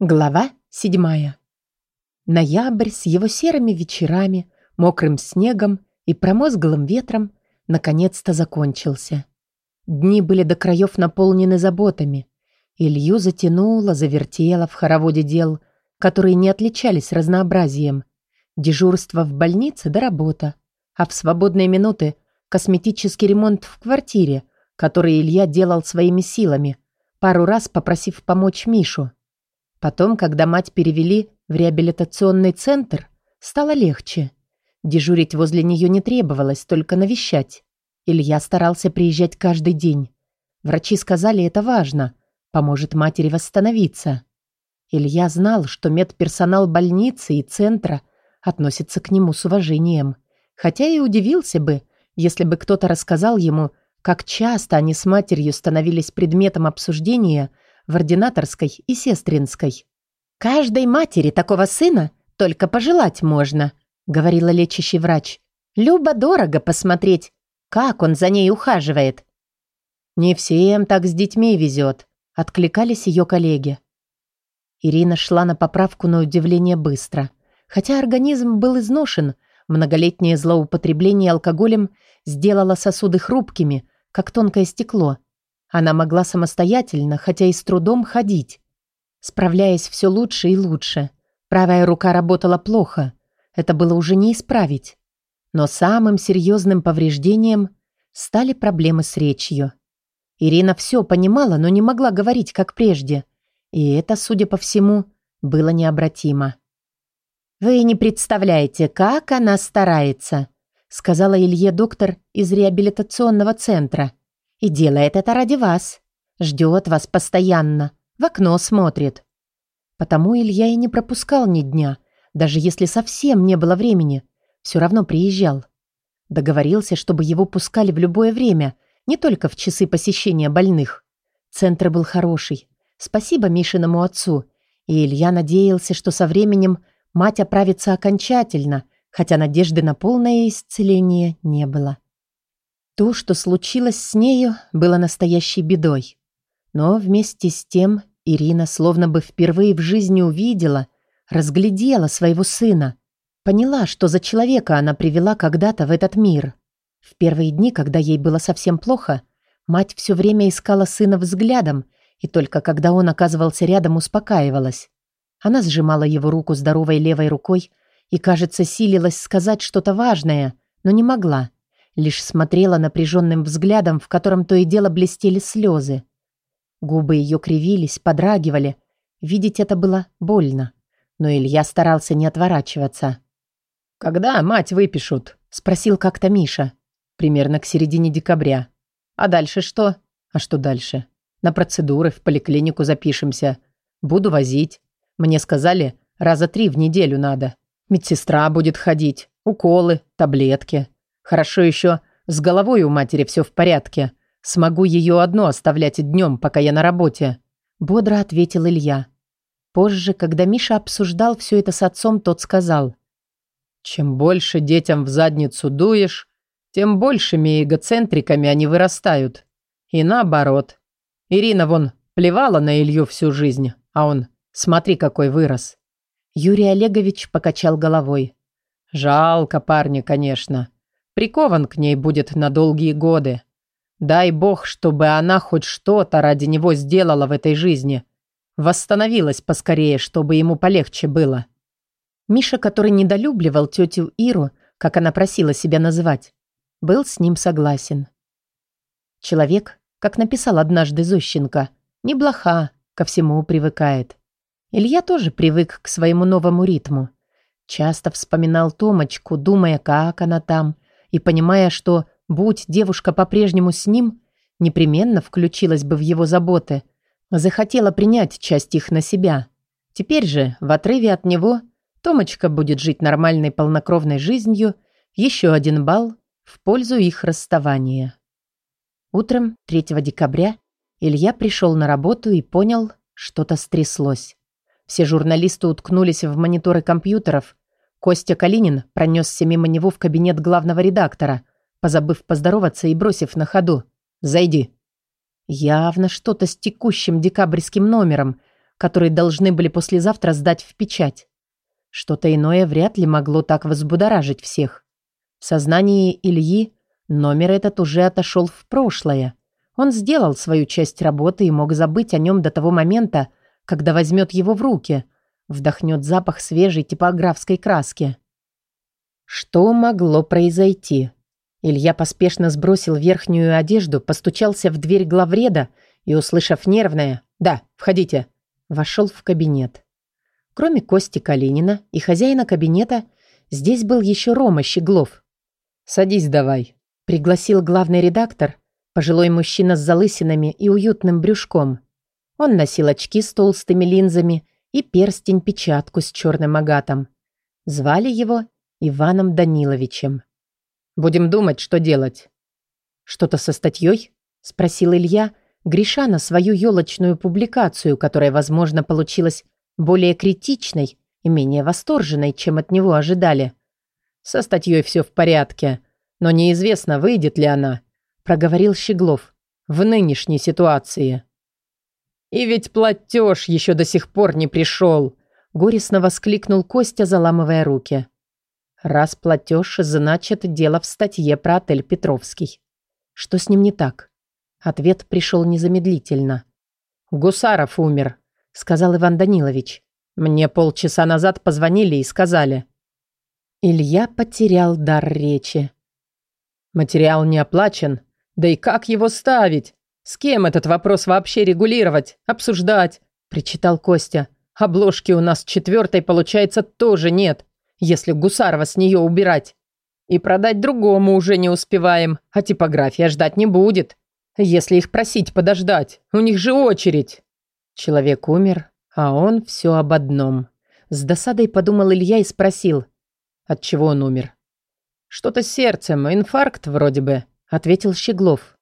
Глава седьмая. Ноябрь с его серыми вечерами, мокрым снегом и промозглым ветром наконец-то закончился. Дни были до краев наполнены заботами. Илью затянуло, завертело в хороводе дел, которые не отличались разнообразием. Дежурство в больнице да работа. А в свободные минуты косметический ремонт в квартире, который Илья делал своими силами, пару раз попросив помочь Мишу. Потом, когда мать перевели в реабилитационный центр, стало легче. Дежурить возле нее не требовалось, только навещать. Илья старался приезжать каждый день. Врачи сказали, это важно, поможет матери восстановиться. Илья знал, что медперсонал больницы и центра относится к нему с уважением. Хотя и удивился бы, если бы кто-то рассказал ему, как часто они с матерью становились предметом обсуждения – в ординаторской и сестринской. «Каждой матери такого сына только пожелать можно», — говорила лечащий врач. «Любо-дорого посмотреть, как он за ней ухаживает». «Не всем так с детьми везет», — откликались ее коллеги. Ирина шла на поправку на удивление быстро. Хотя организм был изношен, многолетнее злоупотребление алкоголем сделало сосуды хрупкими, как тонкое стекло — она могла самостоятельно, хотя и с трудом, ходить. Справляясь все лучше и лучше. Правая рука работала плохо. Это было уже не исправить. Но самым серьезным повреждением стали проблемы с речью. Ирина все понимала, но не могла говорить, как прежде. И это, судя по всему, было необратимо. «Вы не представляете, как она старается», сказала Илье доктор из реабилитационного центра – и делает это ради вас. Ждет вас постоянно. В окно смотрит. Потому Илья и не пропускал ни дня. Даже если совсем не было времени. Все равно приезжал. Договорился, чтобы его пускали в любое время. Не только в часы посещения больных. Центр был хороший. Спасибо Мишиному отцу. И Илья надеялся, что со временем мать оправится окончательно, хотя надежды на полное исцеление не было. То, что случилось с нею, было настоящей бедой. Но вместе с тем Ирина словно бы впервые в жизни увидела, разглядела своего сына, поняла, что за человека она привела когда-то в этот мир. В первые дни, когда ей было совсем плохо, мать все время искала сына взглядом, и только когда он оказывался рядом, успокаивалась. Она сжимала его руку здоровой левой рукой и, кажется, силилась сказать что-то важное, но не могла лишь смотрела напряженным взглядом, в котором то и дело блестели слезы. Губы ее кривились, подрагивали. Видеть это было больно. Но Илья старался не отворачиваться. «Когда мать выпишут?» — спросил как-то Миша. «Примерно к середине декабря. А дальше что?» «А что дальше?» «На процедуры в поликлинику запишемся. Буду возить. Мне сказали, раза три в неделю надо. Медсестра будет ходить. Уколы, таблетки. Хорошо еще с головой у матери все в порядке. Смогу ее одну оставлять днем, пока я на работе», — бодро ответил Илья. Позже, когда Миша обсуждал все это с отцом, тот сказал. «Чем больше детям в задницу дуешь, тем большими эгоцентриками они вырастают. И наоборот. Ирина вон плевала на Илью всю жизнь, а он, смотри, какой вырос». Юрий Олегович покачал головой. «Жалко парня, конечно. Прикован к ней будет на долгие годы. Дай бог, чтобы она хоть что-то ради него сделала в этой жизни. Восстановилась поскорее, чтобы ему полегче было. Миша, который недолюбливал тетю Иру, как она просила себя называть, был с ним согласен. Человек, как написал однажды Зощенко, не блоха, ко всему привыкает. Илья тоже привык к своему новому ритму. Часто вспоминал Томочку, думая, как она там – и понимая, что, будь девушка по-прежнему с ним, непременно включилась бы в его заботы, захотела принять часть их на себя. Теперь же, в отрыве от него, Томочка будет жить нормальной полнокровной жизнью, еще один балл в пользу их расставания. Утром 3 декабря Илья пришел на работу и понял, что-то стряслось. Все журналисты уткнулись в мониторы компьютеров, Костя Калинин пронесся мимо него в кабинет главного редактора, позабыв поздороваться и бросив на ходу. «Зайди». Явно что-то с текущим декабрьским номером. которые должны были послезавтра сдать в печать. Что-то иное вряд ли могло так взбудоражить всех. В сознании Ильи номер этот уже отошел в прошлое. Он сделал свою часть работы и мог забыть о нем до того момента, когда возьмет его в руки, вдохнет запах свежей типографской краски. Что могло произойти? Илья поспешно сбросил верхнюю одежду, постучался в дверь главреда и, услышав нервное «Да, входите», вошел в кабинет. Кроме Кости Калинина и хозяина кабинета, здесь был еще Рома Щеглов. «Садись давай», — пригласил главный редактор, пожилой мужчина с залысинами и уютным брюшком. Он носил очки с толстыми линзами и перстень-печатку с черным агатом. Звали его Иваном Даниловичем. «Будем думать, что делать». «Что-то со статьей?» — спросил Илья, греша на свою елочную публикацию, которая, возможно, получилась более критичной и менее восторженной, чем от него ожидали. «Со статьей все в порядке, но неизвестно, выйдет ли она», – проговорил Щеглов. «В нынешней ситуации». «И ведь платеж еще до сих пор не пришел», – горестно воскликнул Костя, заламывая руки. «Раз платеж, значит, дело в статье про отель Петровский. Что с ним не так?» Ответ пришел незамедлительно. «Гусаров умер», сказал Иван Данилович. «Мне полчаса назад позвонили и сказали». Илья потерял дар речи. «Материал не оплачен. Да и как его ставить? С кем этот вопрос вообще регулировать, обсуждать?» причитал Костя. «Обложки у нас четвертой, получается, тоже нет, если Гусарова с нее убирать. И продать другому уже не успеваем, а типография ждать не будет. Если их просить подождать, у них же очередь». Человек умер, а он все об одном. С досадой подумал Илья и спросил, от чего он умер. «Что-то с сердцем, инфаркт вроде бы», — ответил Щеглов.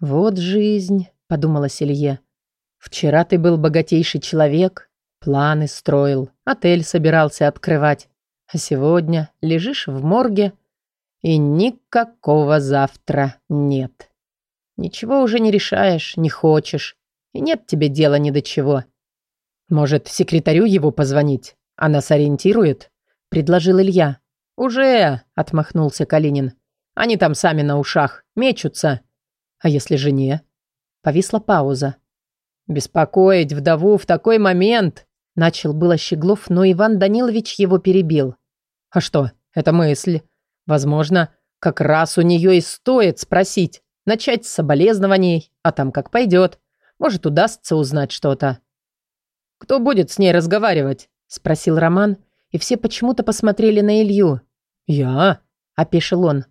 «Вот жизнь», — подумала Илье. «Вчера ты был богатейший человек, планы строил, отель собирался открывать, а сегодня лежишь в морге, и никакого завтра нет. Ничего уже не решаешь, не хочешь, и нет тебе дела ни до чего. Может, секретарю его позвонить? Она сориентирует?» – предложил Илья. «Уже!» – отмахнулся Калинин. «Они там сами на ушах, мечутся. А если жене?» Повисла пауза. «Беспокоить вдову в такой момент!» Начал было Щеглов, но Иван Данилович его перебил. «А что, это мысль. Возможно, как раз у нее и стоит спросить. Начать с соболезнований, а там как пойдет. Может, удастся узнать что-то. «Кто будет с ней разговаривать?» – спросил Роман, и все почему-то посмотрели на Илью. «Я?» – опешил он.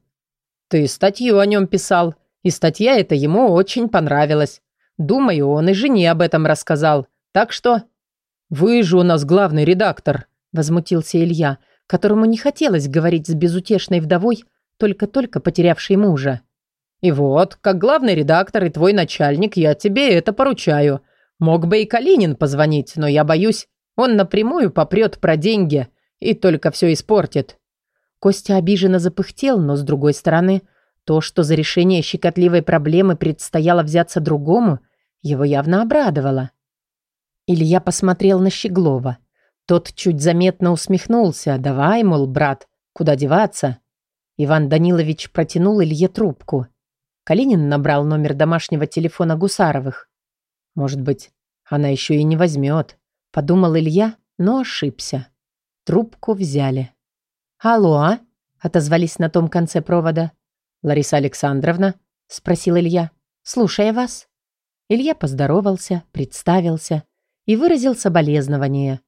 «Ты статью о нем писал, и статья эта ему очень понравилась. Думаю, он и жене об этом рассказал. Так что...» «Вы же у нас главный редактор», – возмутился Илья, которому не хотелось говорить с безутешной вдовой, только-только потерявшей мужа. И вот, как главный редактор и твой начальник, я тебе это поручаю. Мог бы и Калинин позвонить, но я боюсь, он напрямую попрет про деньги и только все испортит». Костя обиженно запыхтел, но, с другой стороны, то, что за решение щекотливой проблемы предстояло взяться другому, его явно обрадовало. Илья посмотрел на Щеглова. Тот чуть заметно усмехнулся. «Давай, мол, брат, куда деваться?» Иван Данилович протянул Илье трубку. Калинин набрал номер домашнего телефона Гусаровых. Может быть, она еще и не возьмет, подумал Илья, но ошибся. Трубку взяли. «Алло?» – отозвались на том конце провода. «Лариса Александровна?» – спросил Илья. «Слушая вас». Илья поздоровался, представился и выразил соболезнование.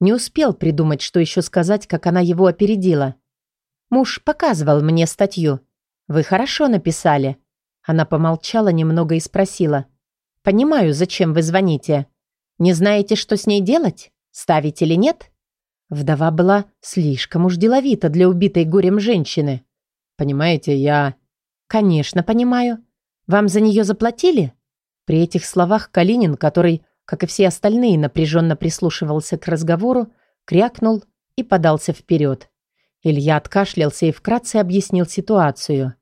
Не успел придумать, что еще сказать, как она его опередила. «Муж показывал мне статью. Вы хорошо написали. Она помолчала немного и спросила. «Понимаю, зачем вы звоните. Не знаете, что с ней делать? Ставить или нет?» Вдова была слишком уж деловита для убитой горем женщины. «Понимаете, я...» «Конечно, понимаю. Вам за нее заплатили?» При этих словах Калинин, который, как и все остальные, напряженно прислушивался к разговору, крякнул и подался вперед. Илья откашлялся и вкратце объяснил ситуацию.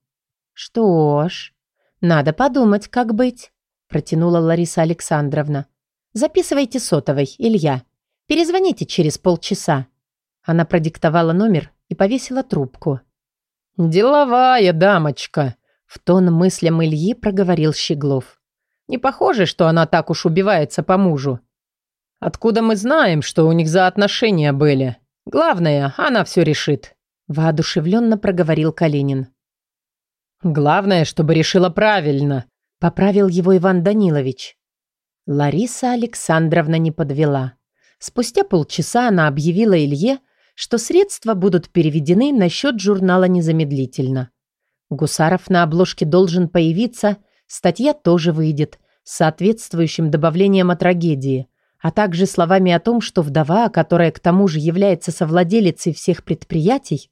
«Что ж, «Надо подумать, как быть», – протянула Лариса Александровна. Записывайте сотовый, Илья. Перезвоните через полчаса». Она продиктовала номер и повесила трубку. «Деловая дамочка», — в тон мыслям Ильи проговорил Щеглов. «Не похоже, что она так уж убивается по мужу. Откуда мы знаем, что у них за отношения были? Главное, она все решит», — воодушевленно проговорил Калинин. «Главное, чтобы решила правильно», — поправил его Иван Данилович. Лариса Александровна не подвела. Спустя полчаса она объявила Илье, что средства будут переведены на счет журнала незамедлительно. Гусаров на обложке должен появиться, статья тоже выйдет, с соответствующим добавлением о трагедии, а также словами о том, что вдова, которая к тому же является совладелицей всех предприятий,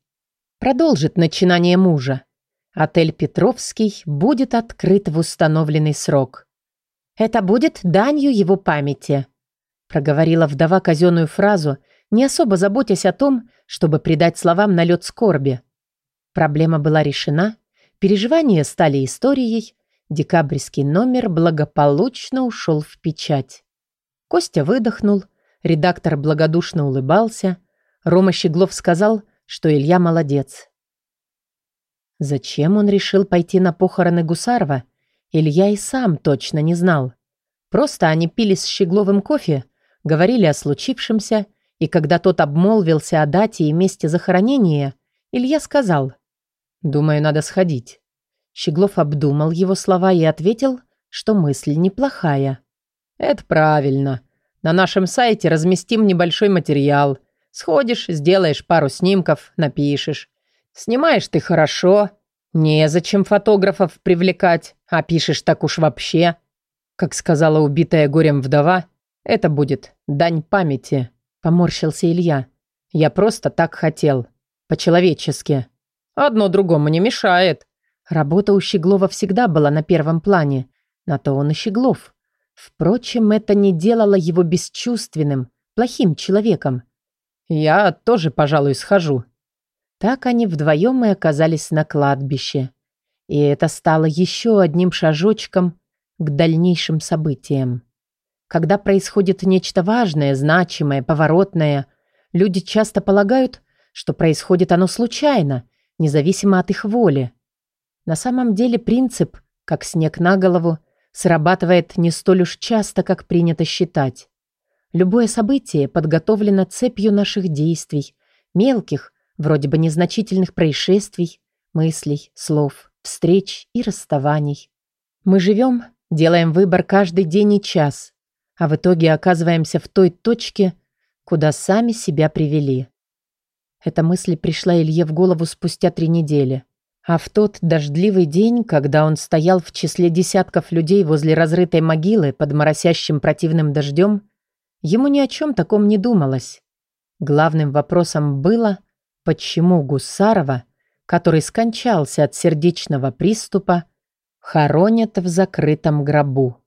продолжит начинание мужа. Отель «Петровский» будет открыт в установленный срок. «Это будет данью его памяти», проговорила вдова казенную фразу – не особо заботясь о том, чтобы придать словам налет скорби. Проблема была решена, переживания стали историей, декабрьский номер благополучно ушел в печать. Костя выдохнул, редактор благодушно улыбался, Рома Щеглов сказал, что Илья молодец. Зачем он решил пойти на похороны Гусарова, Илья и сам точно не знал. Просто они пили с Щегловым кофе, говорили о случившемся и когда тот обмолвился о дате и месте захоронения, Илья сказал, «Думаю, надо сходить». Щеглов обдумал его слова и ответил, что мысль неплохая. «Это правильно. На нашем сайте разместим небольшой материал. Сходишь, сделаешь пару снимков, напишешь. Снимаешь ты хорошо. Незачем фотографов привлекать, а пишешь так уж вообще. Как сказала убитая горем вдова, это будет дань памяти». Поморщился Илья. «Я просто так хотел. По-человечески. Одно другому не мешает». Работа у Щеглова всегда была на первом плане. На то он и Щеглов. Впрочем, это не делало его бесчувственным, плохим человеком. «Я тоже, пожалуй, схожу». Так они вдвоем и оказались на кладбище. И это стало еще одним шажочком к дальнейшим событиям. Когда происходит нечто важное, значимое, поворотное, люди часто полагают, что происходит оно случайно, независимо от их воли. На самом деле принцип, как снег на голову, срабатывает не столь уж часто, как принято считать. Любое событие подготовлено цепью наших действий, мелких, вроде бы незначительных происшествий, мыслей, слов, встреч и расставаний. Мы живем, делаем выбор каждый день и час, а в итоге оказываемся в той точке, куда сами себя привели. Эта мысль пришла Илье в голову спустя три недели. А в тот дождливый день, когда он стоял в числе десятков людей возле разрытой могилы под моросящим противным дождем, ему ни о чем таком не думалось. Главным вопросом было, почему Гусарова, который скончался от сердечного приступа, хоронят в закрытом гробу.